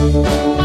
Música